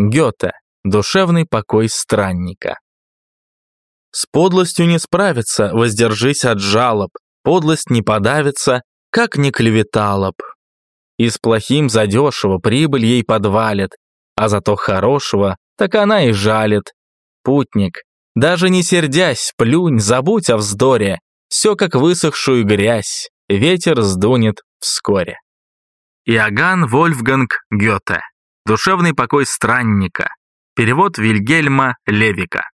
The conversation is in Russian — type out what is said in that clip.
Гёте. Душевный покой странника. С подлостью не справиться, воздержись от жалоб, подлость не подавится, как не клеветала б. И с плохим задешево прибыль ей подвалит, а зато хорошего, так она и жалит. Путник, даже не сердясь, плюнь, забудь о вздоре, все как высохшую грязь, ветер сдунет вскоре. Иоганн Вольфганг Гёте. Душевный покой странника. Перевод Вильгельма Левика.